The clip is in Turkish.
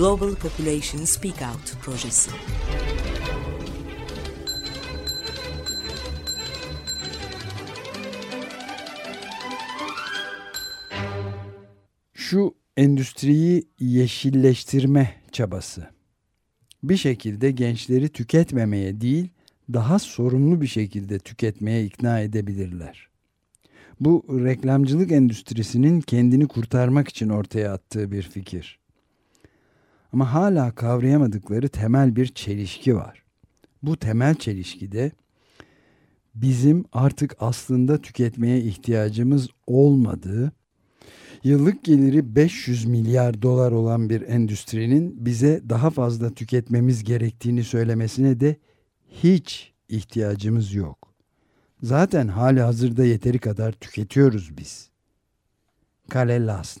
Global Population Speak Out projesi. Şu endüstriyi yeşilleştirme çabası. Bir şekilde gençleri tüketmemeye değil, daha sorumlu bir şekilde tüketmeye ikna edebilirler. Bu reklamcılık endüstrisinin kendini kurtarmak için ortaya attığı bir fikir. Ama hala kavrayamadıkları temel bir çelişki var. Bu temel çelişkide bizim artık aslında tüketmeye ihtiyacımız olmadığı, yıllık geliri 500 milyar dolar olan bir endüstrinin bize daha fazla tüketmemiz gerektiğini söylemesine de hiç ihtiyacımız yok. Zaten hali hazırda yeteri kadar tüketiyoruz biz. Kale Lasn